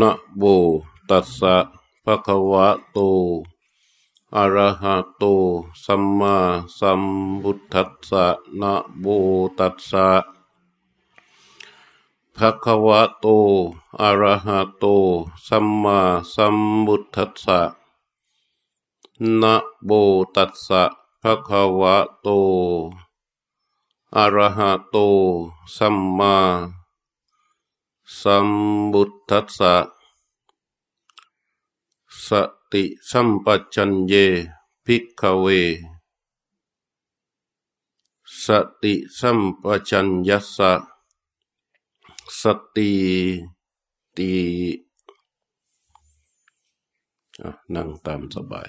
นะโมตัสสะภะคะวะโต อะระหะโต สัมมาสัมพุทธัสสะนะโมตัสสะภะคะวะโต อะระหะโต สัมมาสัมพุทธัสสะนะโมตัสสะภะคะวะโต อะระหะโต สัมมา สัมบุทัสสะสติสัมปชัญเยภิกขเว สติสัมปชัญญะสะสติตีนั่งตามสบาย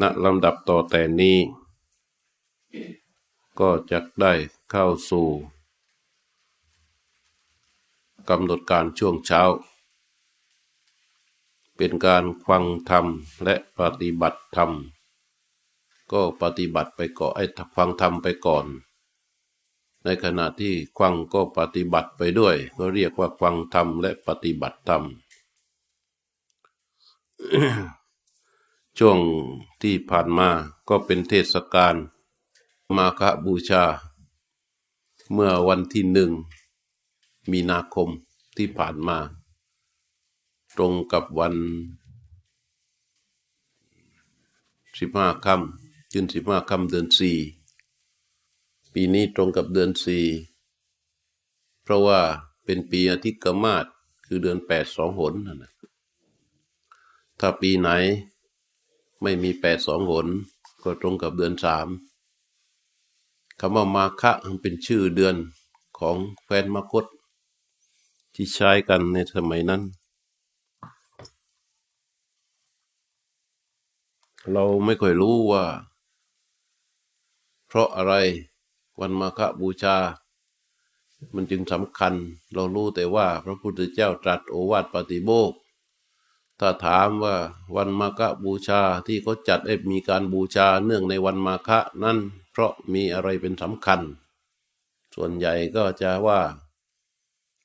ณลำดับต่อแต่นี้ ก็จะได้เข้าสู่ กำหนดการช่วงเช้า เป็นการฟังธรรมและปฏิบัติธรรม ก็ปฏิบัติไปก่อนไอ้ฟังธรรมไปก่อน ในขณะที่ฟังก็ปฏิบัติไปด้วย ก็เรียกว่าฟังธรรมและปฏิบัติธรรม ช่วงที่ผ่านมาก็เป็นเทศกาลมาคบูชา เมื่อวันที่หนึ่ง มีนาคมที่ผ่านมา ตรงกับวันสิบห้าค่ำจนสิบห้าค่ำเดือนสี่ปีนี้ตรงกับเดือนสี่เพราะว่าเป็นปีอาทิตย์กมาศคือเดือนแปดสองหนนะถ้าปีไหนไม่มีแปดสองหน ก็ตรงกับเดือนสามคำว่ามาคะเป็นชื่อเดือนของแฟนมคต ที่ใช้กันในสมัยนั้น เราไม่ค่อยรู้ว่า เพราะอะไรวันมาฆบูชา มันจึงสำคัญ เรารู้แต่ว่า พระพุทธเจ้าตรัสโอวาทปฏิโบกถ้าถามว่าวันมาฆบูชาที่เขาจัดให้มีการบูชาเนื่องในวันมาฆนั้นเพราะมีอะไรเป็นสำคัญ ส่วนใหญ่ก็จะว่า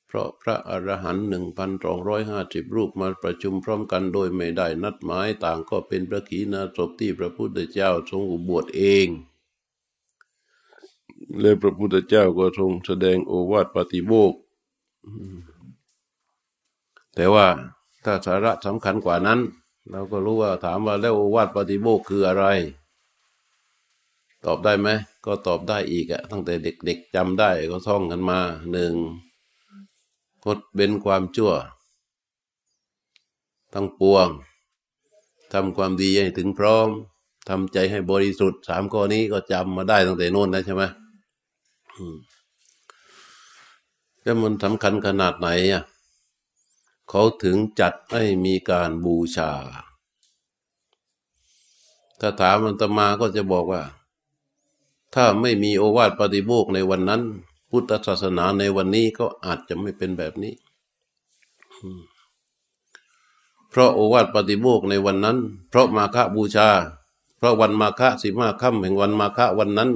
เพราะพระอรหันต์หนึ่งพันสองร้อยห้าสิบรูปมาประชุมพร้อมกันโดยไม่ได้นัดหมายต่างก็เป็นพระขีณาสพที่พระพุทธเจ้าทรงอุบวชเอง และพระพุทธเจ้าก็ทรงแสดงโอวาทปฏิโมกแต่ว่าถ้าสาระสำคัญกว่านั้น เราก็รู้ว่าถามว่าแล้วโอวาทปฏิโมกคืออะไร ตอบได้ไหม ก็ตอบได้อีกอะตั้งแต่เด็กๆจำได้ก็ท่องกันมาหนึ่ง งดเว้นความชั่ว ทั้งปวงทำความดีให้ถึงพร้อมทำใจให้บริสุทธิ์สามข้อนี้ก็จำมาได้ตั้งแต่โน้นนะใช่ไหมแล้วมันสำคัญขนาดไหนอะเขาถึงจัดให้มีการบูชา ถ้าถามมันตมาก็จะบอกว่า ถ้าไม่มีโอวาทปฏิโมกในวันนั้น พุทธศาสนาในวันนี้ก็อาจจะไม่เป็นแบบนี้ เพราะโอวาทปฏิโมกในวันนั้น เพราะมาฆบูชา เพราะวันมาฆสิบห้าค่ำแห่งวันมาฆวันนั้น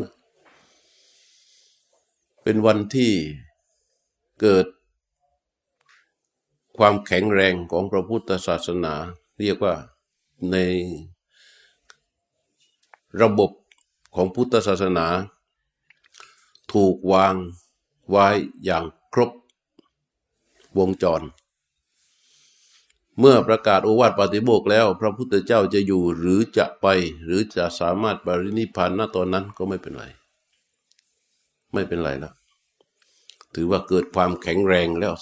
เป็นวันที่เกิดความแข็งแรงของพระพุทธศาสนา เรียกว่าในระบบของพุทธศาสนา ถูกวาง ไว้อย่างครบวงจร เมื่อประกาศโอวาทปฏิโมกแล้ว พระพุทธเจ้าจะอยู่หรือจะไป หรือจะสามารถปรินิพานณตอนนั้นก็ไม่เป็นไร ไม่เป็นไรแล้วถือว่าเกิดความแข็งแรงแล้ว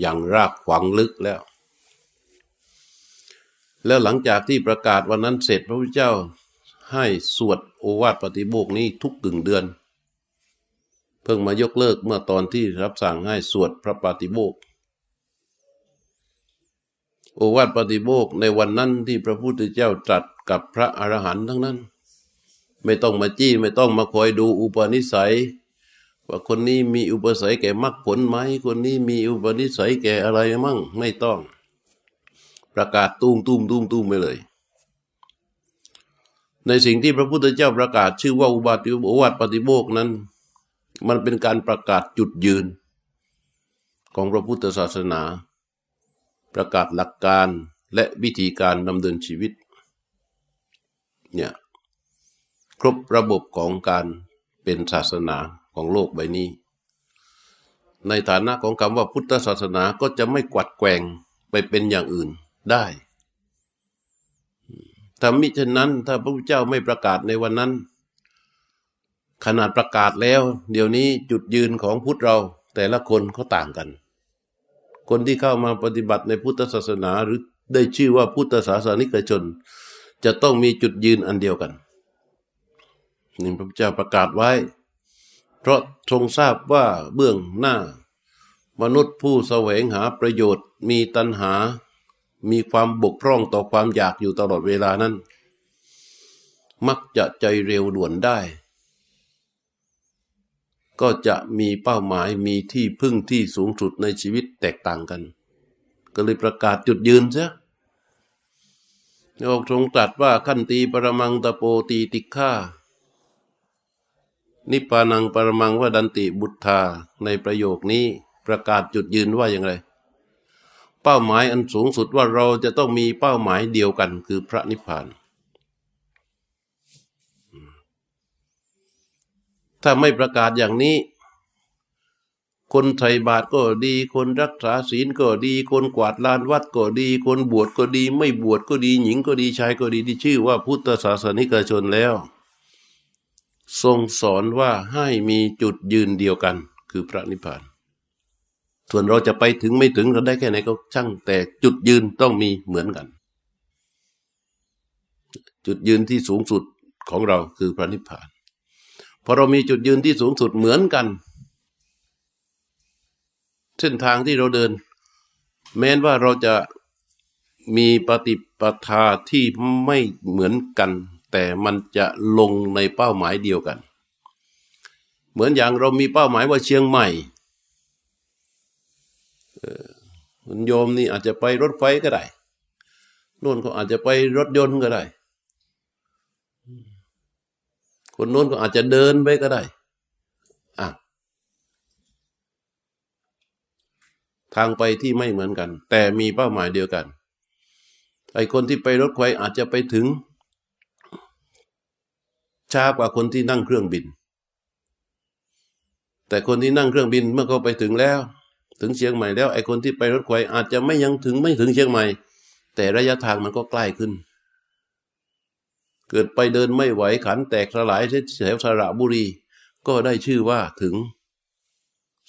อย่างรากขวังลึกแล้ว แล้วหลังจากที่ประกาศวันนั้นเสร็จพระพุทธเจ้าให้สวดโอวาทปฏิโมกนี้ทุกกึ่งเดือน เพิ่งมายกเลิกเมื่อตอนที่รับสั่งให้สวดพระปฏิโมกโอวาทปฏิโมกในวันนั้นที่พระพุทธเจ้าตรัสกับพระอรหันต์ทั้งนั้น ไม่ต้องมาจี้ไม่ต้องมาคอยดูอุปนิสัย ว่าคนนี้มีอุปสัยแก่มรรคผลไหมคนนี้มีอุปนิสัยแก่อะไรมั่งไม่ต้อง ประกาศตุ้มตุ้มตุ้มตุ้มไปเลย ในสิ่งที่พระพุทธเจ้าประกาศชื่อว่าอุบาติโอวาทปฏิโมกนั้น มันเป็นการประกาศจุดยืน ของพระพุทธศาสนา ประกาศหลักการและวิธีการดำเนินชีวิตเนี่ยครบระบบของการเป็นศาสนาของโลกใบนี้ ในฐานะของคำว่าพุทธศาสนาก็จะไม่กวัดแกงไปเป็นอย่างอื่นได้ถ้ามิฉะนั้นถ้าพระพุทธเจ้าไม่ประกาศในวันนั้น ขนาดประกาศแล้ว เดี๋ยวนี้จุดยืนของพุทธเรา แต่ละคนเขาต่างกัน คนที่เข้ามาปฏิบัติในพุทธศาสนาหรือได้ชื่อว่าพุทธศาสนิกชน จะต้องมีจุดยืนอันเดียวกันนี่พระพุทธเจ้าประกาศไว้ เพราะทรงทราบว่าเบื้องหน้า มนุษย์ผู้แสวงหาประโยชน์ มีตัณหา มีความบกพร่องต่อความอยากอยู่ตลอดเวลานั้น มักจะใจเร็วด่วนได้ ก็จะมีเป้าหมายมีที่พึ่งที่สูงสุดในชีวิตแตกต่างกัน ก็เลยประกาศจุดยืนเสียองค์ทรงตรัสว่าขั้นตีปรมังตะโปตีติฆานิพานังปรมังว่าดันติบุตธาในประโยคนี้ประกาศจุดยืนว่าอย่างไร เป้าหมายอันสูงสุดว่าเราจะต้องมีเป้าหมายเดียวกันคือพระนิพพาน ถ้าไม่ประกาศอย่างนี้ คนใส่บาตรก็ดี คนรักษาศีลก็ดี คนกวาดลานวัดก็ดี คนบวชก็ดี ไม่บวชก็ดี หญิงก็ดีชายก็ดีที่ชื่อว่าพุทธศาสนิกชนแล้ว ทรงสอนว่าให้มีจุดยืนเดียวกัน คือพระนิพพานส่วนเราจะไปถึงไม่ถึงเราได้แค่ไหนก็ช่างแต่จุดยืนต้องมีเหมือนกัน จุดยืนที่สูงสุดของเราคือพระนิพพาน พอเรามีจุดยืนที่สูงสุดเหมือนกัน เส้นทางที่เราเดิน แม้นว่าเราจะมีปฏิปทาที่ไม่เหมือนกัน แต่มันจะลงในเป้าหมายเดียวกัน เหมือนอย่างเรามีเป้าหมายว่าเชียงใหม่คุณโยมนี่อาจจะไปรถไฟก็ได้นู่นก็อาจจะไปรถยนต์ก็ได้ คนโน้นก็อาจจะเดินไปก็ได้อะทางไปที่ไม่เหมือนกัน แต่มีเป้าหมายเดียวกัน ไอ้คนที่ไปรถไฟอาจจะไปถึง ช้ากว่าคนที่นั่งเครื่องบิน แต่คนที่นั่งเครื่องบินเมื่อเขาไปถึงแล้ว ถึงเชียงใหม่แล้ว ไอ้คนที่ไปรถไฟอาจจะไม่ยังถึงไม่ถึงเชียงใหม่ แต่ระยะทางมันก็ใกล้ขึ้น เกิดไปเดินไม่ไหวขันแตกสลายแถวสระบุรี ก็ได้ชื่อว่าถึง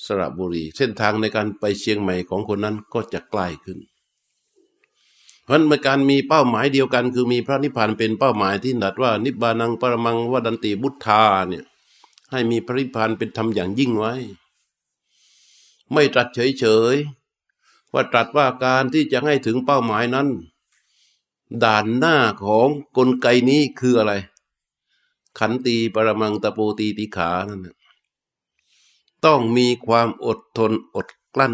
สระบุรี เส้นทางในการไปเชียงใหม่ของคนนั้นก็จะใกล้ขึ้น เพราะมันการมีเป้าหมายเดียวกัน คือมีพระนิพพานเป็นเป้าหมายที่นัดว่า นิบานังปรมังวดันติบุตธาเนี่ยให้มีพระนิพพานเป็นธรรมอย่างยิ่งไว้ ไม่ตรัสเฉยๆว่าตรัสว่าการที่จะให้ถึงเป้าหมายนั้น ด่านหน้าของกลไกนี้คืออะไร ขันตีปรมังตะโปตีติขานั่นต้องมีความอดทนอดกลั้น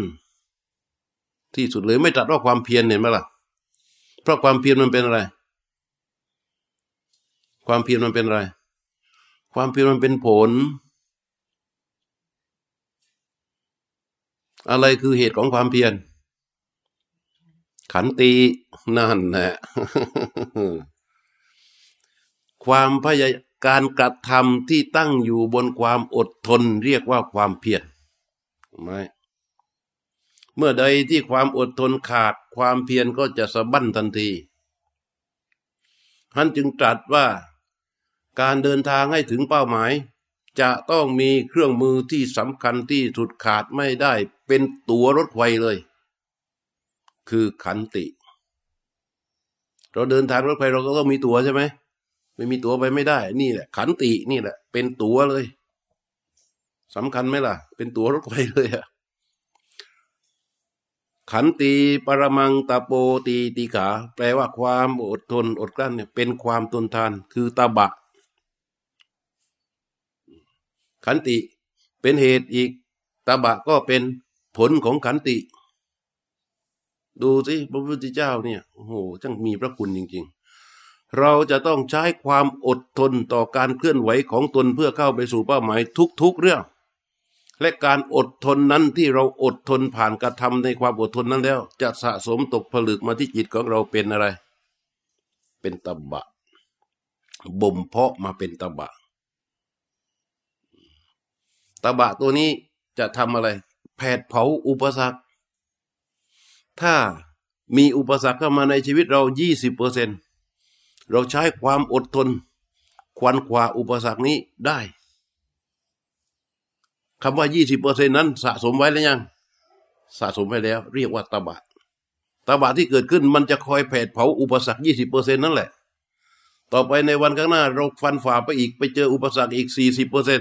ที่สุดเลยไม่ตรัสว่าความเพียรเห็นไหมล่ะ เพราะความเพียรมันเป็นอะไร ความเพียรมันเป็นอะไร ความเพียรมันเป็นผล อะไรคือเหตุของความเพียร ขันตินั่นแหละความพยายการกระทำที่ตั้งอยู่บนความอดทน เรียกว่าความเพียรไม่เมื่อใดที่ความอดทนขาดความเพียรก็จะสะบั้นทันทีท่านจึงตรัสว่าการเดินทางให้ถึงเป้าหมาย จะต้องมีเครื่องมือที่สำคัญที่สุดขาดไม่ได้ เป็นตัวรถไฟเลย คือขันติ เราเดินทางรถไฟเราก็ต้องมีตั๋วใช่ไหมไม่มีตั๋วไปไม่ได้ นี่แหละ ขันตินี่แหละ เป็นตั๋วเลยสำคัญไหมล่ะ เป็นตั๋วรถไฟเลยอะขันตีปรมังตะโปตีติขา แปลว่าความอดทนอดกลั้นเนี่ยเป็นความทนทาน คือตาบะ ขันติเป็นเหตุอีกตาบะก็เป็นผลของขันติ ดูสิพระพุทธเจ้าเนี่ยโอ้โหจังมีพระคุณจริง ๆ เราจะต้องใช้ความอดทนต่อการเคลื่อนไหวของตนเพื่อเข้าไปสู่เป้าหมายทุก ๆเรื่อง และการอดทนนั้นที่เราอดทนผ่านกระทำในความอดทนนั้นแล้ว จะสะสมตกผลึกมาที่จิตของเราเป็นอะไร เป็นตบะบ่มเพาะมาเป็นตบะตบะตัวนี้จะทำอะไร แผดเผาอุปสรรค ถ้ามีอุปสรรคเข้ามาในชีวิตเรา 20เรเราใช้ความอดทน ควันขวาอุปสรรคนี้ได้คำว่า 20เปอร์เซ็นนั้นสะสมไว้แล้วยัง สะสมไว้แล้ว เรียกว่าตบะตบะที่เกิดขึ้นมันจะคอยแผดเผาอุปสรรค 20เปอร์เซ็นนั่นแหละ ต่อไปในวันข้างหน้า เราฟันฝ่าไปอีกไปเจออุปสรรคอีก 40เปอร์เซ็น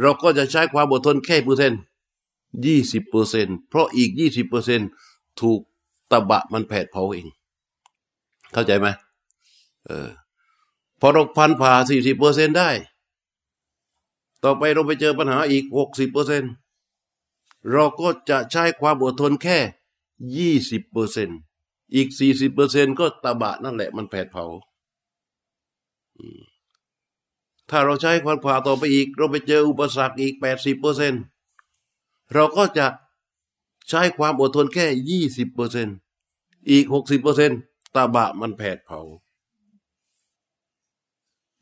เราก็จะใช้ความอดทนแค่เปอร์เซ็นต์ ยี่สิบเปอร์เซ็นเพราะอีกยี่สิบเปอร์เซ็นถูกตะบะมันแผดเผาเอง เข้าใจไหมเออพอเราพันผ่าสี่สิบเปอร์เซ็นได้ ต่อไปเราไปเจอปัญหาอีกหกสิบเปอร์เซ็นเราก็จะใช้ความอดทนแค่ยี่สิบเปอร์เซ็นอีกสี่สิบเปอร์เซ็นก็ตะบะนั่นแหละมันแผดเผาถ้าเราใช้ความขวาต่อไปอีก เราไปเจออุปสรรคอีกแปดสิบเปอร์เซ็นต์ เราก็จะใช้ความอดทนแค่ยี่สิบเปอร์เซ็นอีกหกสิบเปอร์เซ็นตาบะมันแผดเผา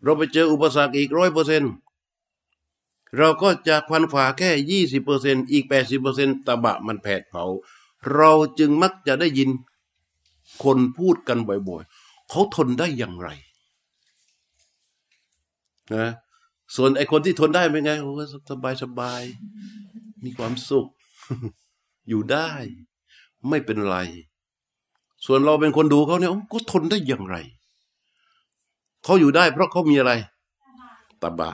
เราไปเจออุปสรรคอีกร้อยเปอร์เซ็นเราก็จะควันฝ่าแค่ยี่สิบเปอร์เซ็นอีกแปดสิบเปอร์เซ็นตาบะมันแผดเผา เราจึงมักจะได้ยินคนพูดกันบ่อยๆเขาทนได้อย่างไรนะส่วนไอ้คนที่ทนได้เป็นไงโอ้สบายสบาย มีความสุข อยู่ได้ ไม่เป็นไร ส่วนเราเป็นคนดูเขาเนี่ยก็ทนได้อย่างไร เขาอยู่ได้เพราะเขามีอะไรตบะ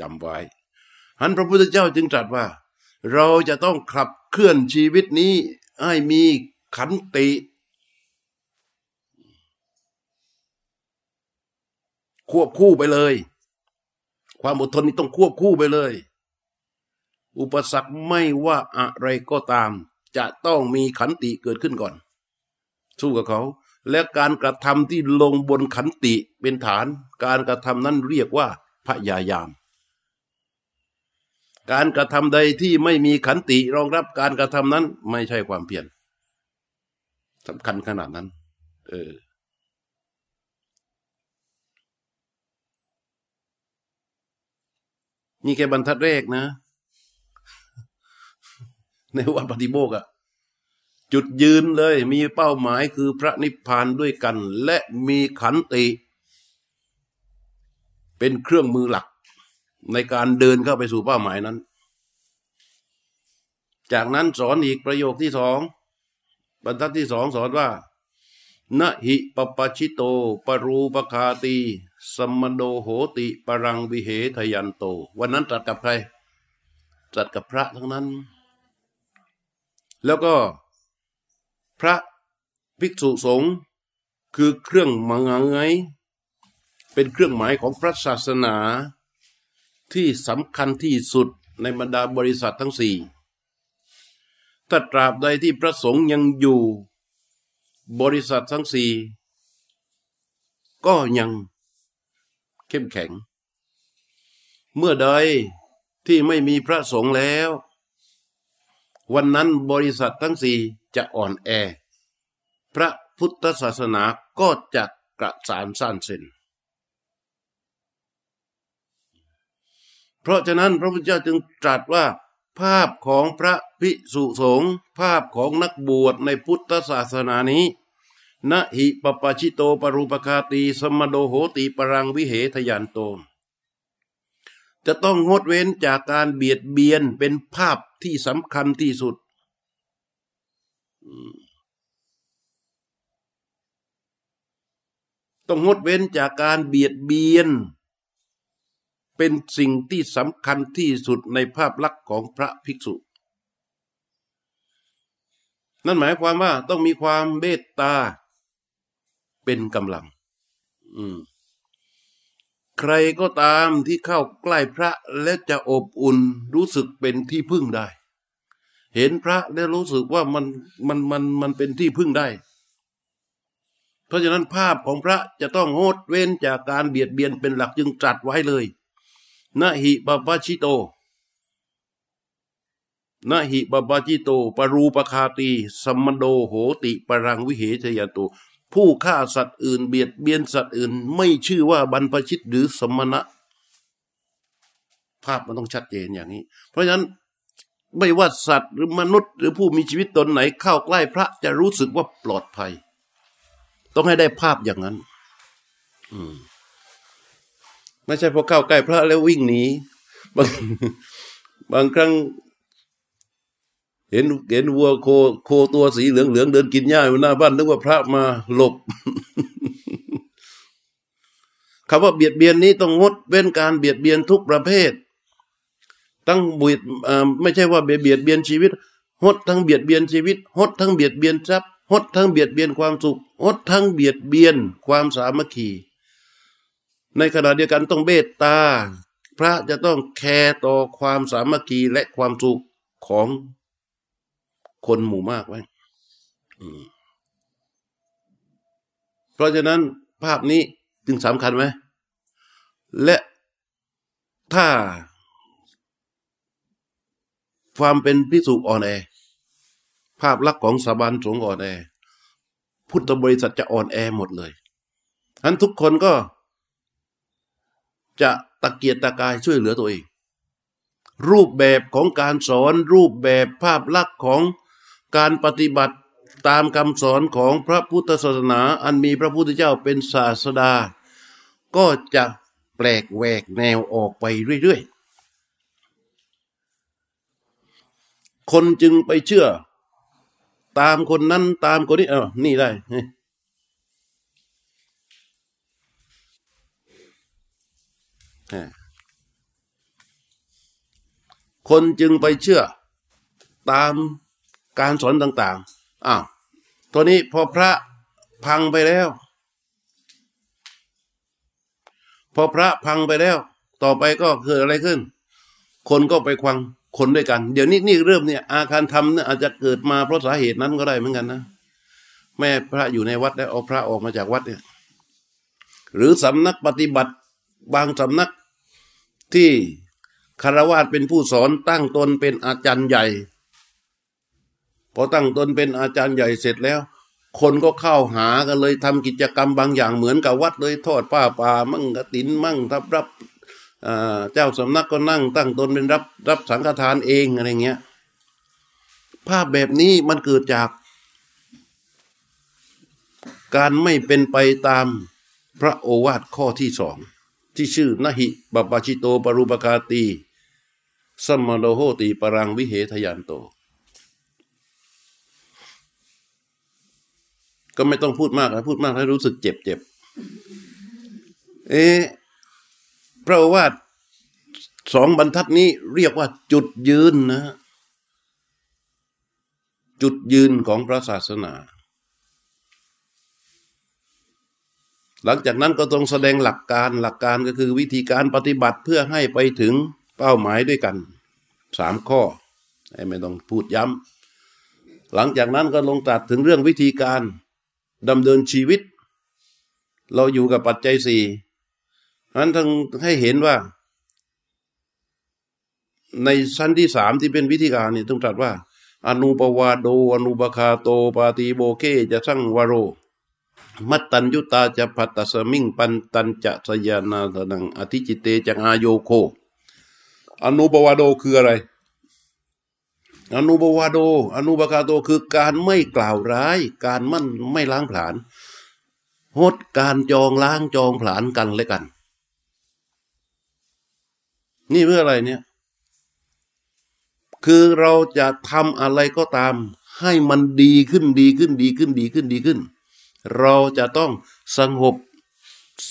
จำไว้หันพระพุทธเจ้าจึงตรัสว่า เราจะต้องขับเคลื่อนชีวิตนี้ ให้มีขันติ ควบคู่ไปเลย ความอดทนนี้ต้องควบคู่ไปเลย อุปสรรคไม่ว่าอะไรก็ตาม จะต้องมีขันติเกิดขึ้นก่อน สู้กับเขา และการกระทำที่ลงบนขันติเป็นฐาน การกระทำนั้นเรียกว่าพยายาม การกระทำใดที่ไม่มีขันติรองรับการกระทำนั้นไม่ใช่ความเพียรสำคัญขนาดนั้น เออนี่แค่บรรทัดแรกนะ ในวันปฏิโมกอะจุดยืนเลยมีเป้าหมายคือพระนิพพานด้วยกัน และมีขันติ เป็นเครื่องมือหลัก ในการเดินเข้าไปสู่เป้าหมายนั้น จากนั้นสอนอีกประโยคที่สองบรรทัดที่สองสอนว่านะหิปปชิโต ปรูปคาตีสมโดโหติ ปรังวิเหทยันโต วันนั้นตรัสกับใครตรัสกับพระทั้งนั้น แล้วก็พระภิกษุสงฆ์คือเครื่องมังไงเป็นเครื่องหมายของพระศาสนาที่สำคัญที่สุดในบรรดาบริษัททั้งสี่ถ้าตราบใดที่พระสงฆ์ยังอยู่ บริษัททั้งสี่ก็ยังเข้มแข็ง เมื่อใดที่ไม่มีพระสงฆ์แล้ว วันนั้นบริษัททั้งสี่จะอ่อนแอ พระพุทธศาสนาก็จะกระสานสั้นเส้นเพราะฉะนั้นพระพุทธเจ้าจึงตรัสว่า ภาพของพระภิกษุสงฆ์ภาพของนักบวชในพุทธศาสนานี้นะหิปปชิโตปรูปคาตีสมโดโหติปรังวิเหทยานโต จะต้องงดเว้นจากการเบียดเบียนเป็นภาพที่สำคัญที่สุด ต้องงดเว้นจากการเบียดเบียน เป็นสิ่งที่สำคัญที่สุดในภาพลักษณ์ของพระภิกษุ นั่นหมายความว่าต้องมีความเมตตาเป็นกำลัง อืม ใครก็ตามที่เข้าใกล้พระและจะอบอุ่นรู้สึกเป็นที่พึ่งได้ เห็นพระแล้วรู้สึกว่ามันมันมันมันเป็นที่พึ่งได้ เพราะฉะนั้นภาพของพระจะต้องงดเว้นจากการเบียดเบียนเป็นหลักจึงตรัสไว้เลยนะหิปปาชิโตนะหิปปาชิโต ปรูปคาตีสัมมโดโหติปรังวิเหชยโต ผู้ฆ่าสัตว์อื่นเบียดเบียนสัตว์อื่น ไม่ชื่อว่าบรรพชิตหรือสมณะ ภาพมันต้องชัดเจนอย่างนี้ เพราะฉะนั้นไม่ว่าสัตว์หรือมนุษย์ หรือผู้มีชีวิตตนไหนเข้าใกล้พระจะรู้สึกว่าปลอดภัย ต้องให้ได้ภาพอย่างนั้น อืม ไม่ใช่พอเข้าใกล้พระแล้ววิ่งหนีบางบางครั้ง เห็นเห็นวัวโคโคตัวสีเหลืองเหลืองเดินกินหญ้าอยู่หน้าบ้านนึกว่าพระมาหลบคำว่าเบียดเบียนนี้ต้องงดเว้นการเบียดเบียนทุกประเภท ตั้งบุตไม่ใช่ว่าเบียดเบียนชีวิตหดทั้งเบียดเบียนชีวิตหดทั้งเบียดเบียนทรัพย์หดทั้งเบียดเบียนความสุขหดทั้งเบียดเบียนความสามัคคีในขณะเดียวกันต้องเบตตา พระจะต้องแคร์ต่อความสามัคคีและความสุขของ คนหมู่มากไว้เพราะฉะนั้นภาพนี้จึงสำคัญไหม และถ้า ความเป็นพิสุอ่อนแอ ภาพลักษณ์ของสาบานสงอ่อนแอ พุทธบริษัทจะอ่อนแอหมดเลยอันทุกคนก็จะตะเกียกตะกายช่วยเหลือตัวเอง รูปแบบของการสอนรูปแบบภาพลักษณ์ของ การปฏิบัติตามคำสอนของพระพุทธศาสนาอันมีพระพุทธเจ้าเป็นศาสดา ก็จะแปลกแหวกแนวออกไปเรื่อยๆ คนจึงไปเชื่อ ตามคนนั้นตามคนนี้เออนี่ได้ คนจึงไปเชื่อตาม การสอนต่าง ๆอ้าวตัวนี้พอพระพังไปแล้ว พอพระพังไปแล้ว ต่อไปก็เกิดอะไรขึ้น คนก็ไปควังคนด้วยกัน เดี๋ยวนี้นี่เริ่มเนี่ยอาคารทำเนี่ยอาจจะเกิดมาเพราะสาเหตุนั้นก็ได้เหมือนกันนะแม่พระอยู่ในวัดแล้วเอาพระออกมาจากวัดเนี่ยหรือสำนักปฏิบัติบางสำนักที่คารวาสเป็นผู้สอนตั้งตนเป็นอาจารย์ใหญ่ พอตั้งตนเป็นอาจารย์ใหญ่เสร็จแล้ว คนก็เข้าหากันเลยทำกิจกรรมบางอย่างเหมือนกับวัดเลยทอดผ้าป่ามั่งกระตินมั่งทับรับเจ้าสำนักก็นั่ง ตั้งตนเป็นรับรับสังฆทานเองอะไรเงี้ยภาพแบบนี้มันเกิดจากการไม่เป็นไปตามพระโอวาทข้อที่สอง ที่ชื่อนหิบปปชิโตปรุปคาตีสัมโลโหติปรังวิเหทยันโต ก็ไม่ต้องพูดมากนะพูดมากให้รู้สึกเจ็บเจ็บเอ๊พระว่าสองบรรทัดนี้เรียกว่าจุดยืนนะ จุดยืนของพระศาสนา หลังจากนั้นก็ต้องแสดงหลักการหลักการก็คือวิธีการปฏิบัติเพื่อให้ไปถึงเป้าหมายด้วยกันสามข้อ ไม่ต้องพูดย้ำหลังจากนั้นก็ลงตรัสถึงเรื่องวิธีการ ดำเนินชีวิต เราอยู่กับปัจจัยสี่นั้นทั้งให้เห็นว่า ในชั้นที่สามที่เป็นวิธีการนี่ต้องตรัสว่า อนุปวาโด อนุปคาโต ปาติโบเคจะสั่งวโร มัตตัญยุตาจะพัตตสมิงปันตันจะสยานาตนังอธิจิตเตจังอาโยโค อนุบวาโดคืออะไร อนุบวาโด อนุบคาโตคือการไม่กล่าวร้าย การมั่นไม่ล้างผลาญหดการจองล้างจองผลาญกันและกัน นี่เพื่ออะไรเนี่ย คือเราจะทำอะไรก็ตาม ให้มันดีขึ้นดีขึ้นดีขึ้นดีขึ้นดีขึ้น เราจะต้องสงบ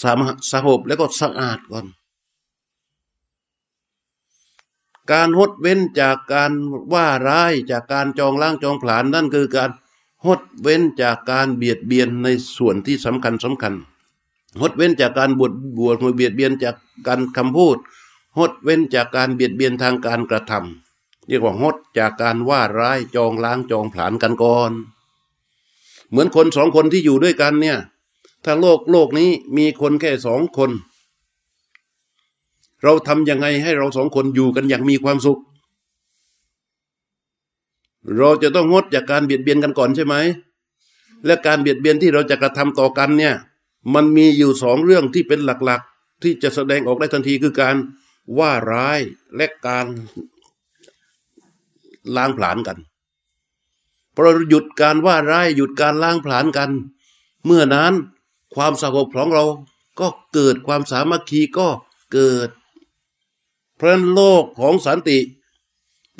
สามสงบแล้วก็สะอาดก่อน การหดเว้นจากการว่าร้ายจากการจองล้างจองผลาญนั่นคือการหดเว้นจากการเบียดเบียนในส่วนที่สำคัญสำคัญหดเว้นจากการบวชบวชมาเบียดเบียนจากการคำพูดหดเว้นจากการเบียดเบียนทางการกระทำเรียกว่าหดจากการว่าร้ายจองล้างจองผลาญกันก่อน เหมือนคนสองคนที่อยู่ด้วยกันเนี่ย ถ้าโลกโลกนี้มีคนแค่สองคน เราทำยังไงให้เราสองคนอยู่กันอย่างมีความสุข เราจะต้องงดจากการเบียดเบียนกันก่อนใช่ไหม และการเบียดเบียนที่เราจะกระทำต่อกันเนี่ย มันมีอยู่สองเรื่องที่เป็นหลักๆ ที่จะแสดงออกได้ทันทีคือการว่าร้ายและการล้างผลาญกันพอเราหยุดการว่าร้ายหยุดการล้างผลาญกัน เมื่อนั้นความสงบของเราก็เกิดความสามัคคีก็เกิด เพราะโลกของสันติ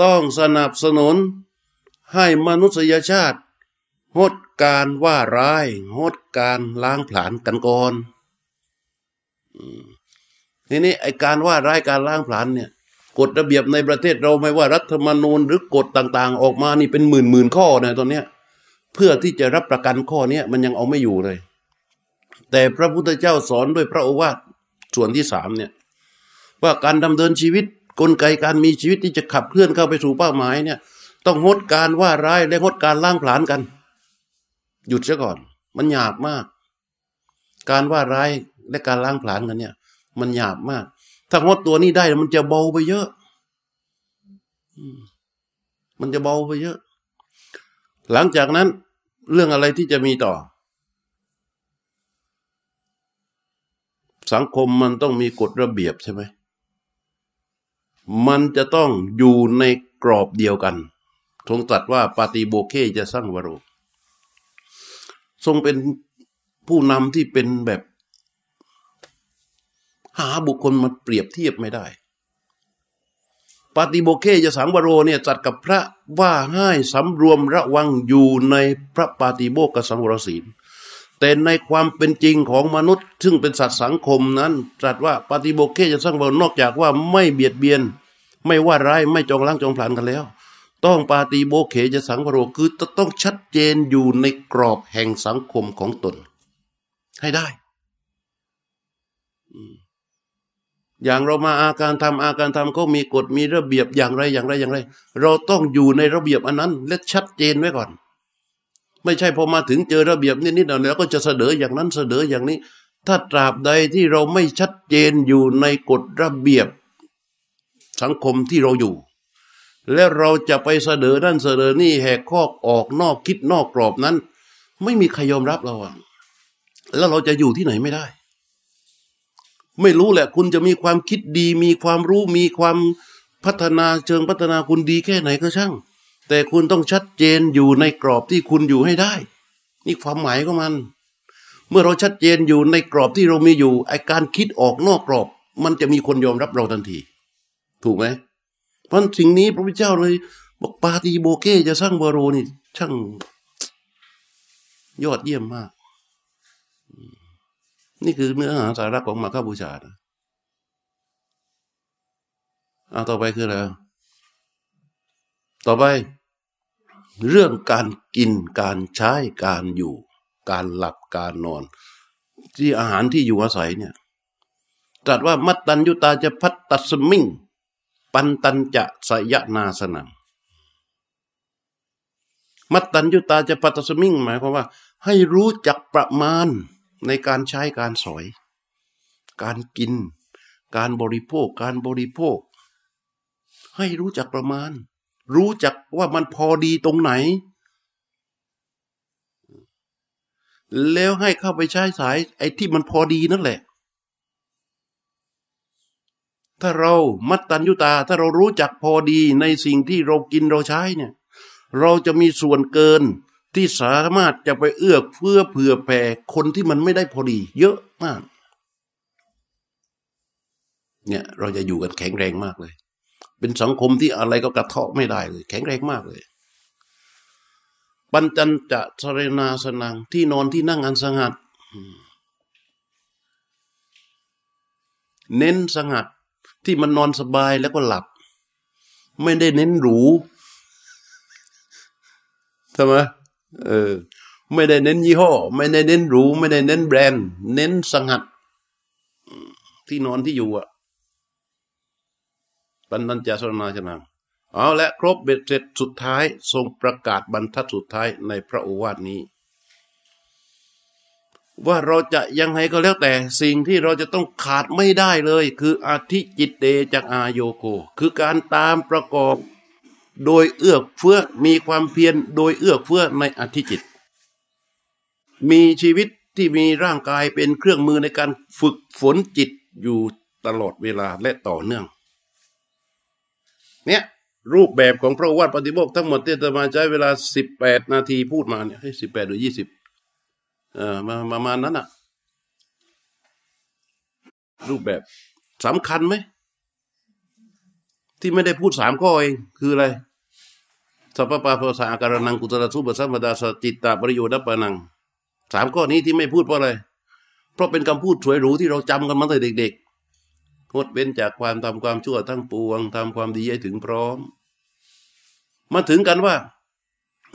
ต้องสนับสนุนให้มนุษยชาติงดการว่าร้ายงดการล้างผลาญกันก่อนทีนี้ไอการว่าร้ายการล้างผลาญเนี่ยกฎระเบียบในประเทศเราไม่ว่ารัฐธรรมนูญหรือกฎต่าง ๆ ออกมานี่เป็นหมื่นหมื่นข้อนะตอนเนี้ยเพื่อที่จะรับประกันข้อเนี้ยมันยังเอาไม่อยู่เลย แต่พระพุทธเจ้าสอนด้วยพระโอวาทส่วนที่สามเนี่ย ว่าการดำเนินชีวิตกลไกการมีชีวิตที่จะขับเคลื่อนเข้าไปสู่เป้าหมายเนี่ยต้องงดการว่าร้ายและงดการล้างผลาญกัน หยุดซะก่อน มันหยาบมาก การว่าร้ายและการล้างผลาญกันเนี่ย มันหยาบมาก ถ้างดตัวนี้ได้มันจะเบาไปเยอะ มันจะเบาไปเยอะ หลังจากนั้น เรื่องอะไรที่จะมีต่อ สังคมมันต้องมีกฎระเบียบใช่ไหม มันจะต้องอยู่ในกรอบเดียวกัน ทรงตรัสว่าปาติโบเคจะสร้างวโร ทรงเป็นผู้นำที่เป็นแบบ หาบุคคลมาเปรียบเทียบไม่ได้ ปาติโบเคจะสังวโรเนี่ยจัดกับพระว่าให้สำรวมระวังอยู่ในพระปาติโบกสังวรศีล แต่ในความเป็นจริงของมนุษย์ ซึ่งเป็นสัตว์สังคมนั้นตรัสว่าปาติโบเคจะสร้างวโรนอกจากว่าไม่เบียดเบียน ไม่ว่าร้ายไม่จองล้างจองผลานกันแล้ว ต้องปาติโบเคจะสังวโรคือต้องชัดเจนอยู่ในกรอบแห่งสังคมของตน ให้ได้ อย่างเรามาอาการทำอาการทำก็มีกฎมีระเบียบอย่างไรอย่างไรอย่างไร เราต้องอยู่ในระเบียบอันนั้น และชัดเจนไว้ก่อน ไม่ใช่พอมาถึงเจอระเบียบนิดๆหน่อยแล้วก็จะเสนออย่างนั้นเสนออย่างนี้ ถ้าตราบใดที่เราไม่ชัดเจนอยู่ในกฎระเบียบสังคมที่เราอยู่ และเราจะไปเสนอนั่นเสนอนี่แหกข้อออกนอกคิดนอกกรอบนั้น ไม่มีใครยอมรับเราอะแล้วเราจะอยู่ที่ไหนไม่ได้ ไม่รู้แหละ คุณจะมีความคิดดี มีความรู้มีความพัฒนาเชิงพัฒนาคุณดีแค่ไหนก็ช่าง แต่คุณต้องชัดเจนอยู่ในกรอบที่คุณอยู่ให้ได้ นี่ความหมายของมัน เมื่อเราชัดเจนอยู่ในกรอบที่เรามีอยู่ไอการคิดออกนอกกรอบ มันจะมีคนยอมรับเราทันที ถูกไหมเพราะสิ่งนี้พระพุทธเจ้าเลย บอกปาติโบเกจะสร้างบาโรนี่ ช่าง ยอดเยี่ยมมาก นี่คือเนื้อหาสาระของมาฆบูชานะเอาต่อไปคืออะไรต่อไป เรื่องการกินการใช้การอยู่ การหลับการนอน ที่อาหารที่อยู่อาศัยเนี่ยตรัสว่ามัตตัญยุตาจะพัตตัสมิงปันตัญจะสยนาสนังมัตตัญยุตาจะพัตตัสมิงหมายความว่า ให้รู้จักประมาณในการใช้การสอย การกิน การบริโภค การบริโภค ให้รู้จักประมาณ รู้จักว่ามันพอดีตรงไหน แล้วให้เข้าไปใช้สายไอ้ที่มันพอดีนั่นแหละ ถ้าเรามัตตัญญุตา ถ้าเรารู้จักพอดีในสิ่งที่เรากินเราใช้เนี่ย เราจะมีส่วนเกินที่สามารถจะไปเอื้อเฟื้อเผื่อแผ่คนที่มันไม่ได้พอดี เยอะมากเนี่ยเราจะอยู่กันแข็งแรงมากเลย เป็นสังคมที่อะไรก็กระเทาะไม่ได้เลย แข็งแรงมากเลย ปัญจันจะสรนาสนังที่นอนที่นั่งอันสงัด เน้นสงัดที่มันนอนสบายแล้วก็หลับ ไม่ได้เน้นหรูทำไมเออ ไม่ได้เน้นยี่ห้อ ไม่ได้เน้นหรู ไม่ได้เน้นแบรนด์ เน้นสงัด ที่นอนที่อยู่อะ ปันนันจาสนาชนะเอาและครบเบ็ดเสร็จสุดท้ายทรงประกาศบรรทัดสุดท้ายในพระโอวาทนี้ ว่าเราจะยังไงก็แล้วแต่สิ่งที่เราจะต้องขาดไม่ได้เลย คืออธิจิตเตจากอาโยโก คือการตามประกอบโดยเอื้อเฟื้อมีความเพียรโดยเอื้อเฟื้อในอธิจิต มีชีวิตที่มีร่างกายเป็นเครื่องมือในการฝึกฝนจิตอยู่ตลอดเวลาและต่อเนื่อง เนี่ยรูปแบบของพระวัตรปฏิโมกทั้งหมดที่จะมาใช้เวลาสิบแปดนาทีพูดมาเนี่ยให้สิบแปดหรือยี่สิบเออมาประมาณนั้นอะรูปแบบสำคัญไหม ที่ไม่ได้พูดสามข้อเอง คืออะไรสัพพปาภาษาอาการนังกุตระสุปสัมปดาสจิตตาประโยชน์ปนังสามข้อนี้ที่ไม่พูดเพราะอะไร เพราะเป็นคำพูดสวยหรูที่เราจำกันมาตั้งแต่เด็กๆ งดเว้นจากความทำความชั่วทั้งปวงทำความดีให้ถึงพร้อม มาถึงกันว่า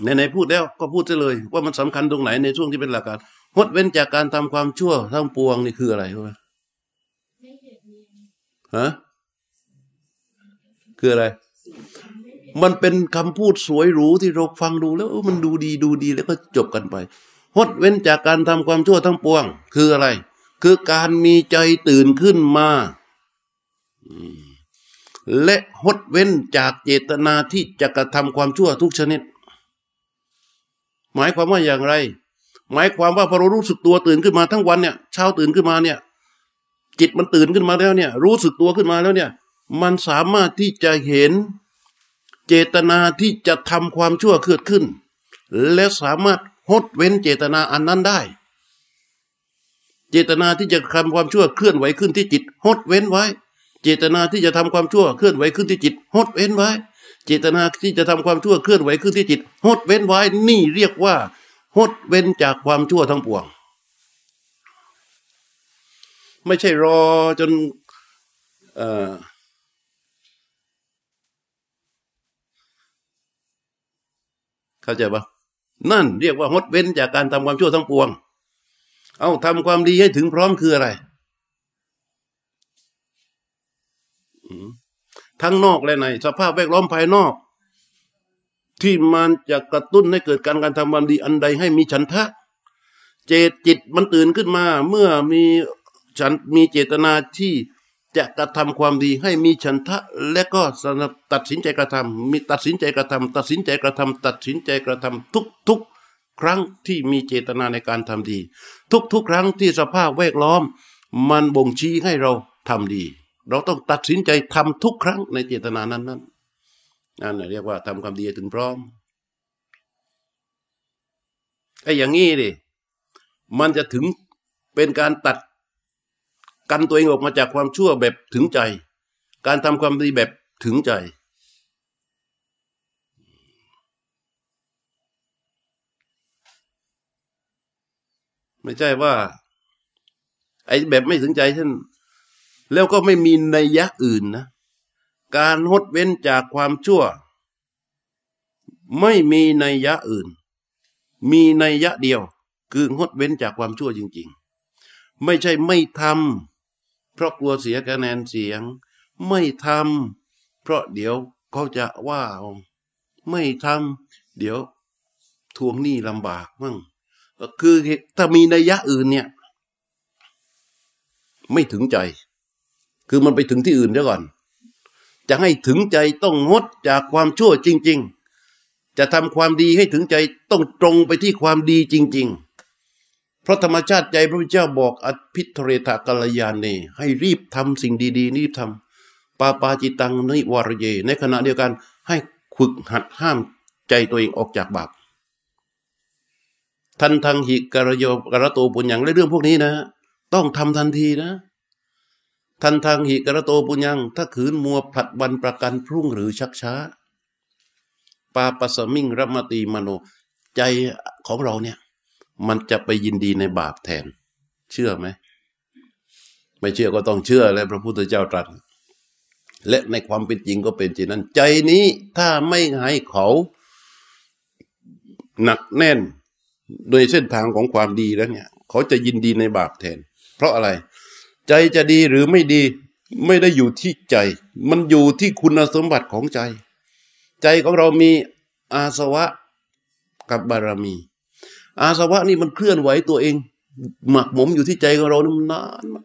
ไหนพูดแล้วก็พูดเลย ว่ามันสำคัญตรงไหนในช่วงที่เป็นหลักการงดเว้นจากการทำความชั่วทั้งปวงนี่คืออะไรรู้ไหมฮะคืออะไร มันเป็นคำพูดสวยหรูที่เราฟังดูแล้วมันดูดีดูดีแล้วก็จบกันไปงดเว้นจากการทำความชั่วทั้งปวง คืออะไร คือการมีใจตื่นขึ้นมา และหดเว้นจากเจตนาที่จะกระทำความชั่วทุกชนิด หมายความว่าอย่างไร หมายความว่าพอเรารู้สึกตัวตื่นขึ้นมาทั้งวันเนี่ยเช้าตื่นขึ้นมาเนี่ย จิตมันตื่นขึ้นมาแล้วเนี่ย รู้สึกตัวขึ้นมาแล้วเนี่ย มันสามารถที่จะเห็นเจตนาที่จะทำความชั่วเกิดขึ้น และสามารถหดเว้นเจตนาอันนั้นได้ เจตนาที่จะทำความชั่วเคลื่อนไหวขึ้นที่จิตหดเว้นไว้ เจตนาที่จะทำความชั่วเคลื่อนไหวขึ้นที่จิตหดเว้นไว้ เจตนาที่จะทำความชั่วเคลื่อนไหวขึ้นที่จิตหดเว้นไว้ นี่เรียกว่าหดเว้นจากความชั่วทั้งปวง ไม่ใช่รอจนเอ่อเข้าใจปะนั่นเรียกว่าหดเว้นจากการทำความชั่วทั้งปวง เอาทำความดีให้ถึงพร้อมคืออะไร ทั้งนอกและใน สภาพแวดล้อมภายนอก ที่มันจะกระตุ้นให้เกิดการการทำความดีอันใดให้มีฉันทะ เจตจิตมันตื่นขึ้นมา เมื่อมีฉันมีเจตนาที่จะกระทำความดีให้มีฉันทะ และก็สนับตัดสินใจกระทำมีตัดสินใจกระทำตัดสินใจกระทำตัดสินใจกระทำทุกทุกครั้งที่มีเจตนาในการทำดี ทุกทุกครั้งที่สภาพแวดล้อม มันบ่งชี้ให้เราทำดี เราต้องตัดสินใจทำทุกครั้งในเจตนานั้นนั้นนั่นเรียกว่าทำความดีถึงพร้อมไอ้อย่างนี้ดิมันจะถึงเป็นการตัดกันตัวเองออกมาจากความชั่วแบบถึงใจ การทำความดีแบบถึงใจ ไม่ใช่ว่า ไอ้แบบไม่ถึงใจเช่น แล้วก็ไม่มีนัยยะอื่นนะ การหดเว้นจากความชั่ว ไม่มีนัยยะอื่น มีนัยยะเดียว คือหดเว้นจากความชั่วจริง ๆ ไม่ใช่ไม่ทำเพราะกลัวเสียคะแนนเสียง ไม่ทำเพราะเดี๋ยวเขาจะว่าไม่ทำเดี๋ยวทวงหนี้ลำบากมั่งคือถ้ามีนัยยะอื่นเนี่ย ไม่ถึงใจ คือมันไปถึงที่อื่นเดียวก่อน จะให้ถึงใจต้องงดจากความชั่วจริง ๆ จะทำความดีให้ถึงใจต้องตรงไปที่ความดีจริง ๆ เพราะธรรมชาติใจพระพุทธเจ้าบอกอภิธเรตากัลยาเนให้รีบทำสิ่งดีๆรีบทำปาปาจิตังนิวารเย ในขณะเดียวกันให้ฝึกหัดห้ามใจตัวเองออกจากบาปทันทังหิกระโยกระโตปุญญังและเรื่องพวกนี้นะ ต้องทำทันทีนะ ทันทางหิกระโตปุญญัง ถ้าขืนมัวผัดวันประกันพรุ่งหรือชักช้า ปาปัสมิงรมตีมโน ใจของเราเนี่ย มันจะไปยินดีในบาปแทน เชื่อไหม ไม่เชื่อก็ต้องเชื่อและพระพุทธเจ้าตรัส และในความเป็นจริงก็เป็นจริงนั้น ใจนี้ถ้าไม่ให้เขาหนักแน่น โดยเส้นทางของความดีแล้วเนี่ย เขาจะยินดีในบาปแทน เพราะอะไร ใจจะดีหรือไม่ดี ไม่ได้อยู่ที่ใจ มันอยู่ที่คุณสมบัติของใจ ใจของเรามีอาสวะกับบารมี อาสวะนี่มันเคลื่อนไหวตัวเอง หมักหมมอยู่ที่ใจของเรานี่มันนานมาก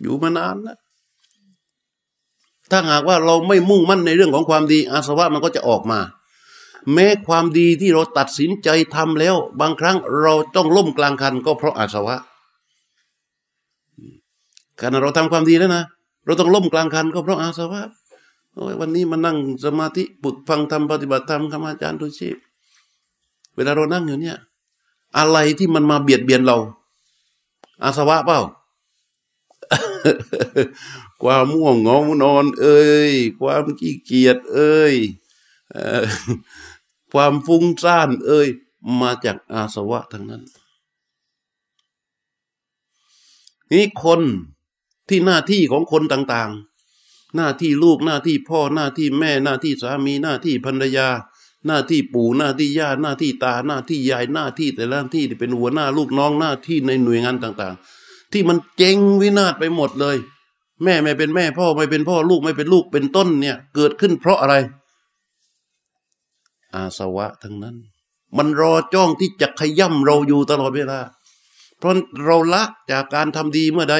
อยู่มานานแล้วถ้าหากว่าเราไม่มุ่งมั่นในเรื่องของความดี อาสวะมันก็จะออกมา แม้ความดีที่เราตัดสินใจทำแล้ว บางครั้งเราต้องล่มกลางคันก็เพราะอาสวะ ขณะเราทำความดีแล้วนะเราต้องล่มกลางคันก็เพราะอาสวะโอ้ยวันนี้มานั่งสมาธิปุกฟังธรรมปฏิบัติธรรมคำอาจารย์ทุชีพเวลาเรานั่งอยู่เนี่ย อะไรที่มันมาเบียดเบียนเรา อาสวะเปล่า ความม่วงงอนอน เอ้ยความขี้เกียจเอ้ยความฟุ้งซ่าน เอ้ยมาจากอาสวะทั้งนั้น นี่คน ที่หน้าที่ของคนต่างๆ หน้าที่ลูกหน้าที่พ่อหน้าที่แม่หน้าที่สามีหน้าที่ภรรยา หน้าที่ปู่หน้าที่ย่าหน้าที่ตาหน้าที่ยายหน้าที่แต่ละที่ที่เป็นหัวหน้าลูกน้องหน้าที่ในหน่วยงานต่างๆ ที่มันเจ๊งวินาศไปหมดเลย แม่ไม่เป็นแม่พ่อไม่เป็นพ่อลูกไม่เป็นลูกเป็นต้นเนี่ยเกิดขึ้นเพราะอะไร อาสวะทั้งนั้น มันรอจ้องที่จะขย่ำเราอยู่ตลอดเวลาเพราะเราละจากการทำดีเมื่อใด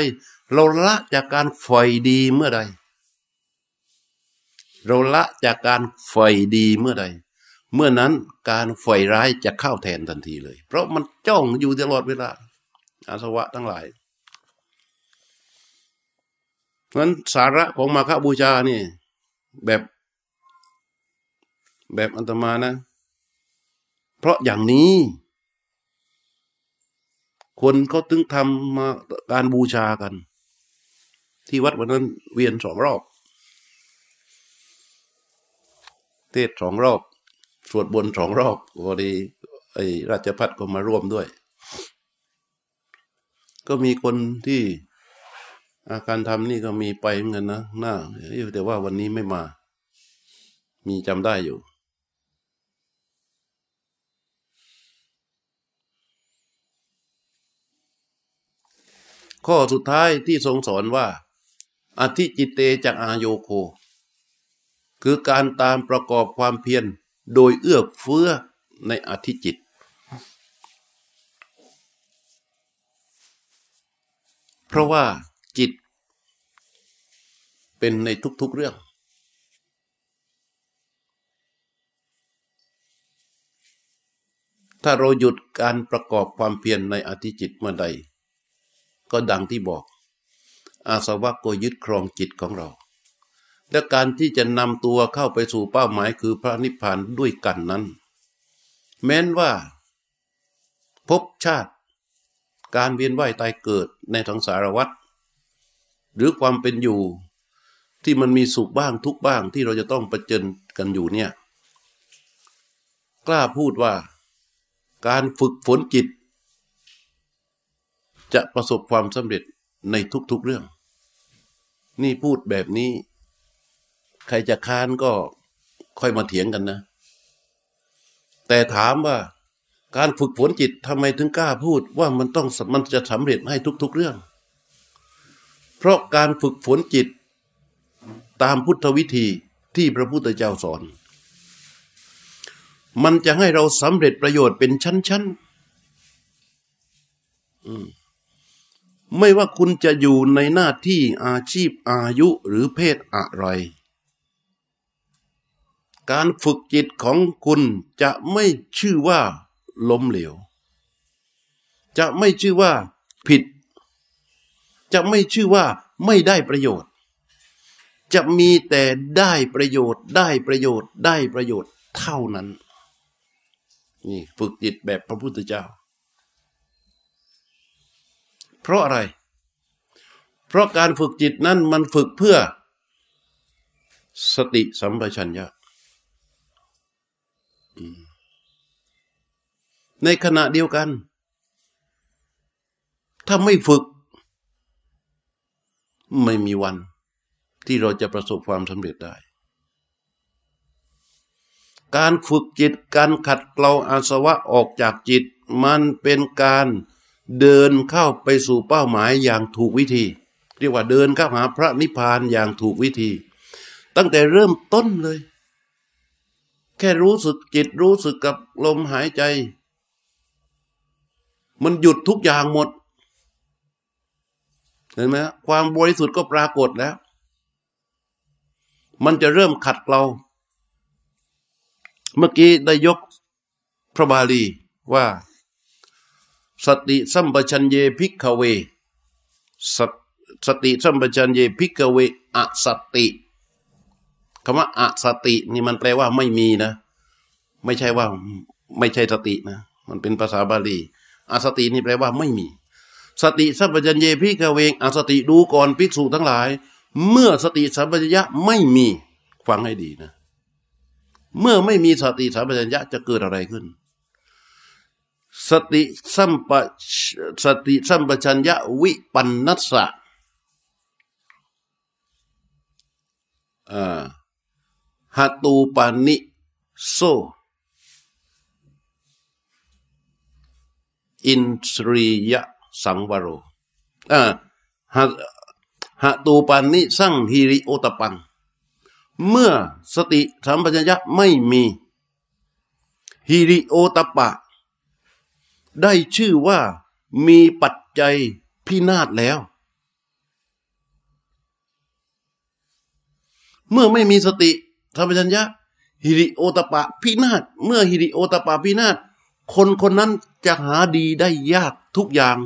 เราละจากการไฟดีเมื่อใด เราละจากการไฟดีเมื่อใด เมื่อนั้นการไฟร้ายจะเข้าแทนทันทีเลย เพราะมันจ้องอยู่ตลอดเวลา อาสวะทั้งหลายเพราะนั้นสาระของมาคบูชานี่ แบบ แบบอันตมานะ เพราะอย่างนี้ คนเขาถึงทำมาการบูชากัน ที่วัดวันนั้นเวียนสองรอบ เทศสองรอบ สวดบนสองรอบพอดีไอ้ราชพัฒก็มาร่วมด้วย ก็มีคนที่อาการทำนี่ก็มีไปเหมือนกันนะหน้าแต่ว่าวันนี้ไม่มา มีจำได้อยู่ ข้อสุดท้ายที่ทรงสอนว่า อธิจิตเตจากอาโยโค คือการตามประกอบความเพียรโดยเอื้อเฟื้อในอธิจิต เพราะว่าจิตเป็นในทุกๆเรื่อง ถ้าเราหยุดการประกอบความเพียรในอธิจิตเมื่อใด ก็ดังที่บอก อาสวะก็ยึดครองจิตของเรา และการที่จะนำตัวเข้าไปสู่เป้าหมายคือพระนิพพานด้วยกันนั้น แม้นว่าพบชาติ การเวียนว่ายตายเกิดในทังสารวัตรหรือความเป็นอยู่ที่มันมีสุขบ้างทุกบ้างที่เราจะต้องประเจิญกันอยู่เนี่ย กล้าพูดว่าการฝึกฝนจิต จะประสบความสำเร็จ ในทุกๆเรื่อง นี่พูดแบบนี้ ใครจะค้านก็ค่อยมาเถียงกันนะ แต่ถามว่าการฝึกฝนจิตทำไมถึงกล้าพูดว่ามันต้องมันจะสำเร็จให้ทุก ๆเรื่อง เพราะการฝึกฝนจิตตามพุทธวิธีที่พระพุทธเจ้าสอน มันจะให้เราสำเร็จประโยชน์เป็นชั้นๆอืม ไม่ว่าคุณจะอยู่ในหน้าที่อาชีพอายุหรือเพศอะไร การฝึกจิตของคุณจะไม่ชื่อว่าล้มเหลว จะไม่ชื่อว่าผิด จะไม่ชื่อว่าไม่ได้ประโยชน์ จะมีแต่ได้ประโยชน์ ได้ประโยชน์ ได้ประโยชน์เท่านั้น นี่ฝึกจิตแบบพระพุทธเจ้า เพราะอะไร เพราะการฝึกจิตนั้นมันฝึกเพื่อ สติสัมปชัญญะในขณะเดียวกัน ถ้าไม่ฝึก ไม่มีวันที่เราจะประสบความสำเร็จได้ การฝึกจิตการขัดเกลาอาสวะออกจากจิต มันเป็นการ เดินเข้าไปสู่เป้าหมายอย่างถูกวิธี เรียกว่าเดินเข้าหาพระนิพพานอย่างถูกวิธี ตั้งแต่เริ่มต้นเลย แค่รู้สึกจิตรู้สึกกับลมหายใจ มันหยุดทุกอย่างหมด เห็นไหมความบริสุทธิ์ก็ปรากฏแล้ว มันจะเริ่มขัดเกลาเมื่อกี้ได้ยกพระบาลีว่า สติสัมปชัญเญ ภิกขเว อสติ สติสัมปชัญเญ ภิกขเวอสติคำว่าอสตินี่มันแปลว่าไม่มีนะ ไม่ใช่ว่าไม่ใช่สตินะ มันเป็นภาษาบาลีอสตินี่แปลว่าไม่มี สติสัมปชัญเญ ภิกขเว อสติดูก่อนภิกษุทั้งหลาย เมื่อสติสัมปชัญญะไม่มีฟังให้ดีนะ เมื่อไม่มีสติสัมปชัญญะจะเกิดอะไรขึ้น สติสัมปสติสัมปชัญญะวิปันนัสสะหัตูปานิโซอินทรียสังวโรอ่าหะตูปานิสั่งฮิริโอตปังเมื่อสติสัมปชัญญะไม่มีฮิริโอตปะ ได้ชื่อว่ามีปัจจัยพินาศแล้ว เมื่อไม่มีสติสัมปชัญญะฮิริโอตปะพินาศเมื่อฮิริโอตปะพินาศคนคนนั้นจะหาดีได้ยากทุกอย่าง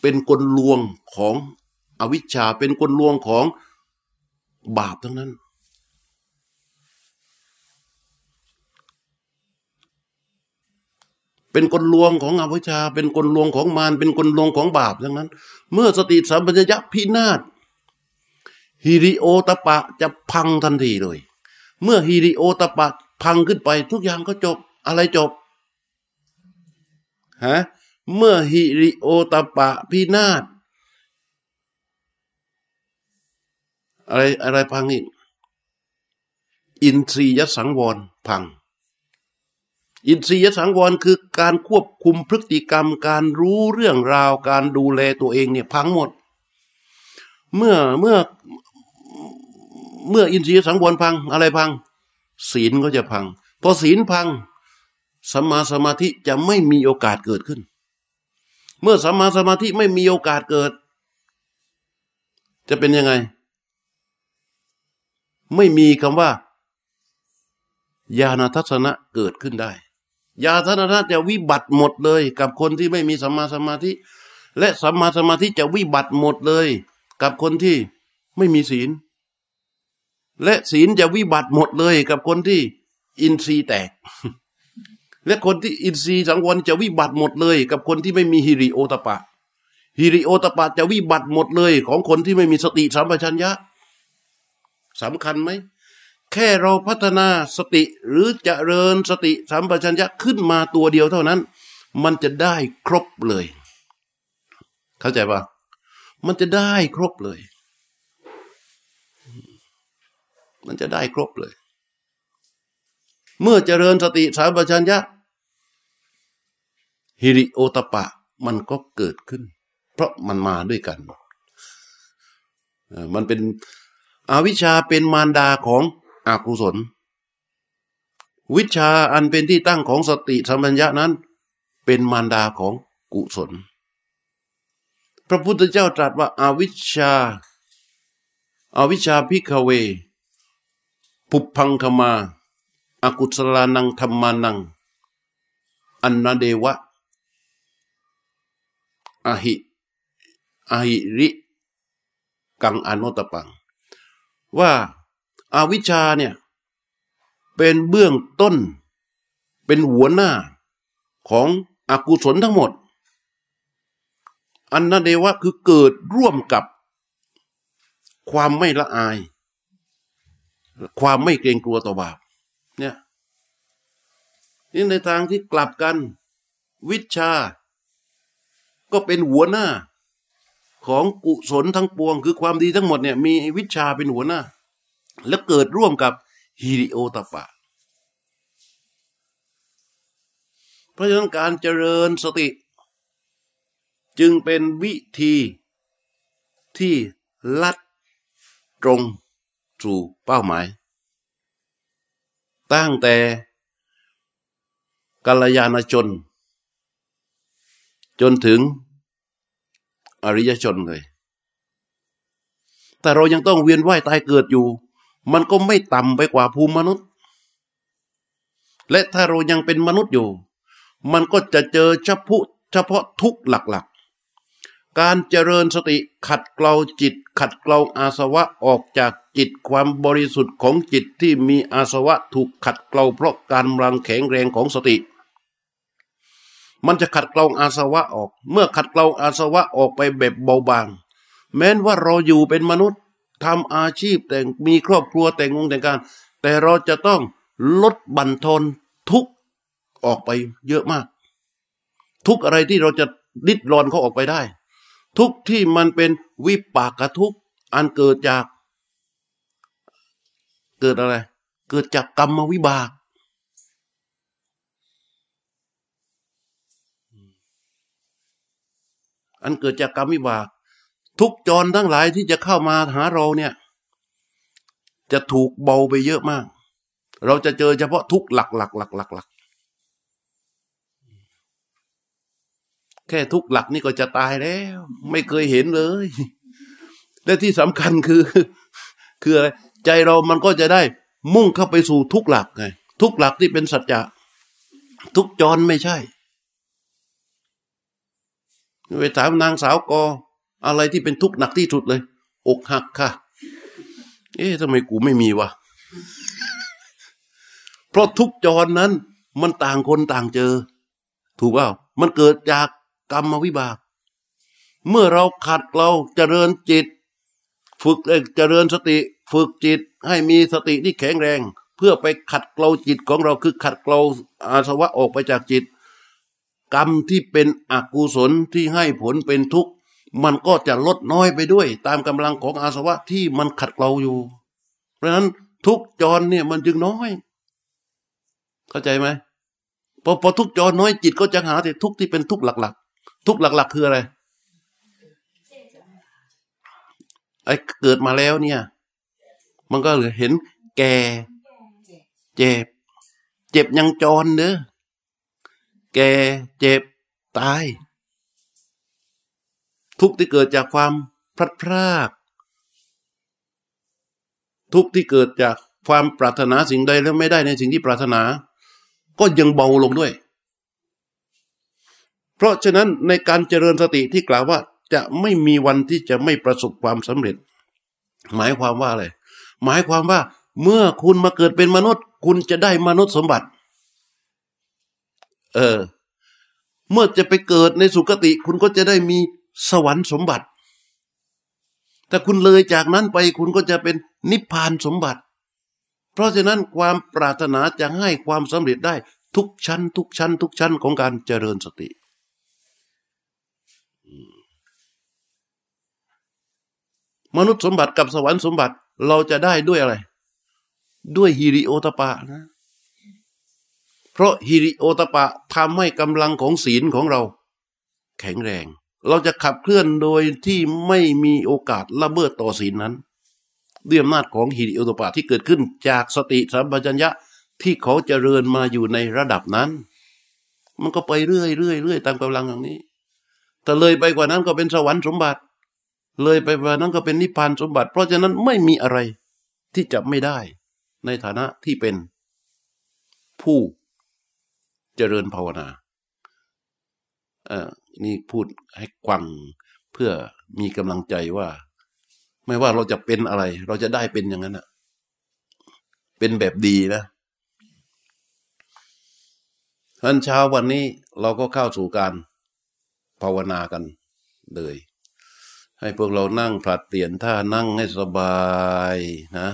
เป็นกลลวงของอวิชชาเป็นกลลวงของบาปทั้งนั้น เป็นกลลวงของอวิชชา เป็นกลลวงของมารเป็นกลลวงของบาปทั้งนั้น เมื่อสติสัมปชัญญะพินาศฮิริโอตปะจะพังทันทีเลย เมื่อฮิริโอตปะพังขึ้นไป ทุกอย่างก็จบอะไรจบฮะเมื่อฮิริโอตปะพินาศอะไรอะไรพังอีก อินทรียสังวรพัง อินทรียสังวรคือการควบคุมพฤติกรรม การรู้เรื่องราว การดูแลตัวเองเนี่ยพังหมด เมื่อเมื่อเมื่ออินทรียสังวรพังอะไรพัง ศีลก็จะพังพอศีลพังสัมมาสมาธิจะไม่มีโอกาสเกิดขึ้น เมื่อสัมมาสมาธิไม่มีโอกาสเกิด จะเป็นยังไง ไม่มีคำว่าญาณทัศนะเกิดขึ้นได้ ญาณทัศจะวิบัติหมดเลย กับคนที่ไม่มีสัมมาสมาธิ และสัมมาสมาธิจะวิบัติหมดเลย กับคนที่ไม่มีศีล และศีลจะวิบัติหมดเลย กับคนที่อินทรีย์แตก และคนที่อินทรีย์สังวรจะวิบัติหมดเลย กับคนที่ไม่มีฮิริโอตปะฮิริโอตปะจะวิบัติหมดเลย ของคนที่ไม่มีสติสัมปชัญญะสำคัญไหม แค่เราพัฒนาสติหรือจเจริญสติสัมปชัญญะขึ้นมาตัวเดียวเท่านั้น มันจะได้ครบเลย เข้าใจปะมันจะได้ครบเลย มันจะได้ครบเลย เมื่อเจริญสติสัมปชัญญะฮิริโอตปะมันก็เกิดขึ้น เพราะมันมาด้วยกัน มันเป็นอวิชชาเป็นมารดาของ อกุศล วิชาอันเป็นที่ตั้งของสติสัมปัญญะนั้น เป็นมารดาของกุศล พระพุทธเจ้าตรัสว่าอาวิชชาอาวิชชาพิกเว ปุพังคมาอากุศลานังธรรมานัง อันนาเดวะอหิอหิริ กังอนุตปัง ว่า อวิชชาเนี่ยเป็นเบื้องต้น เป็นหัวหน้าของอกุศลทั้งหมด อันนาเดวะคือเกิดร่วมกับความไม่ละอาย ความไม่เกรงกลัวต่อบาปเนี่ยนี่ในทางที่กลับกัน วิชา ก็เป็นหัวหน้าของกุศลทั้งปวง คือความดีทั้งหมดเนี่ยมีวิชาเป็นหัวหน้า แล้วเกิดร่วมกับฮิริโอตปะ เพราะฉะนั้นการเจริญสติ จึงเป็นวิธีที่ลัดตรงสู่เป้าหมาย ตั้งแต่กัลยาณชน จนถึงอริยชนเลย แต่เรายังต้องเวียนว่ายตายเกิดอยู่ มันก็ไม่ต่ำไปกว่าภูมิมนุษย์ และถ้าเรายังเป็นมนุษย์อยู่ มันก็จะเจอเฉพาะเฉพาะทุกหลักๆ การเจริญสติขัดเกลาจิต ขัดเกลาอาสวะออกจากจิตความบริสุทธิ์ของจิตที่มีอาสวะถูกขัดเกลาเพราะการมลังแข็งแรงของสติ มันจะขัดเกลาอาสวะออก เมื่อขัดเกลาอาสวะออกไปแบบเบาบาง แม้นว่าเราอยู่เป็นมนุษย์ ทำอาชีพแต่งมีครอบครัวแต่งงงแต่งการ แต่เราจะต้องลดบั่นทอนทุกออกไปเยอะมาก ทุกอะไรที่เราจะดิดรอนเขาออกไปได้ ทุกที่มันเป็นวิปากทุกอันเกิดจาก เกิดอะไร เกิดจากกรรมวิบาก อันเกิดจากกรรมวิบาก ทุกจรทั้งหลายที่จะเข้ามาหาเราเนี่ย จะถูกเบาไปเยอะมาก เราจะเจอเฉพาะทุกหลักหลักหลักหลักหลักแค่ทุกหลักนี่ก็จะตายแล้ว ไม่เคยเห็นเลย และที่สำคัญคือ คืออะไรใจเรามันก็จะได้มุ่งเข้าไปสู่ทุกหลักไงทุกหลักที่เป็นสัจจะทุกจรไม่ใช่ไปถามนางสาวกอ อะไรที่เป็นทุกข์หนักที่สุดเลย อกหักค่ะ เอ๊ะทำไมกูไม่มีวะ เพราะทุกจรนั้น มันต่างคนต่างเจอ ถูกเปล่า มันเกิดจากกรรมวิบาก เมื่อเราขัดเราเจริญจิต ฝึกเจริญสติ ฝึกจิตให้มีสติที่แข็งแรง เพื่อไปขัดเกลาจิตของเราคือขัดเกลาอาสวะออกไปจากจิต กรรมที่เป็นอกุศลที่ให้ผลเป็นทุกข์ มันก็จะลดน้อยไปด้วย ตามกำลังของอาสวะที่มันขัดเกลาอยู่ เพราะฉะนั้นทุกจรเนี่ยมันจึงน้อย เข้าใจไหมพอพอทุกจรน้อยจิตก็จะหาแต่ทุกที่เป็นทุกหลัก ๆ ทุกหลัก ๆ คืออะไรไอ้เกิดมาแล้วเนี่ย มันก็เห็น แก่เจ็บ เจ็บยังจรเนอะแก่เจ็บตาย ทุกที่เกิดจากความพลัดพราก ทุกที่เกิดจากความปรารถนาสิ่งใดแล้วไม่ได้ในสิ่งที่ปรารถนา ก็ยังเบาลงด้วย เพราะฉะนั้นในการเจริญสติที่กล่าวว่าจะไม่มีวันที่จะไม่ประสบความสำเร็จ หมายความว่าอะไร หมายความว่าเมื่อคุณมาเกิดเป็นมนุษย์ คุณจะได้มนุษย์สมบัติ เออ เมื่อจะไปเกิดในสุคติ คุณก็จะได้มี สวรรค์สมบัติ แต่คุณเลยจากนั้นไปคุณก็จะเป็นนิพพานสมบัติ เพราะฉะนั้นความปรารถนาจะให้ความสำเร็จได้ทุกชั้น ทุกชั้น ทุกชั้นของการเจริญสติ มนุษย์สมบัติกับสวรรค์สมบัติเราจะได้ด้วยอะไร ด้วยฮิริโอตปะนะ เพราะฮิริโอตปะทำให้กำลังของศีลของเรา แข็งแรง เราจะขับเคลื่อนโดยที่ไม่มีโอกาสละเมิดต่อศีลนั้นด้วยอำนาจของฮิริโอตปะที่เกิดขึ้นจากสติสัมปชัญญะที่เขาจเจริญมาอยู่ในระดับนั้น มันก็ไปเรื่อยเรื่อยเรื่อยตามกำลังอย่างนี้ แต่เลยไปกว่านั้นก็เป็นสวรรค์สมบัติ เลยไปกว่านั้นก็เป็นนิพพานสมบัติ เพราะฉะนั้นไม่มีอะไรที่จะไม่ได้ในฐานะที่เป็นผู้เจริญภาวนาเออ นี่พูดให้ควังเพื่อมีกำลังใจว่า ไม่ว่าเราจะเป็นอะไร เราจะได้เป็นอย่างนั้นอะเป็นแบบดีนะทันเช้าวันนี้เราก็เข้าสู่การภาวนากันเลย ให้พวกเรานั่งผลัดเปลี่ยนท่านั่งให้สบายนะ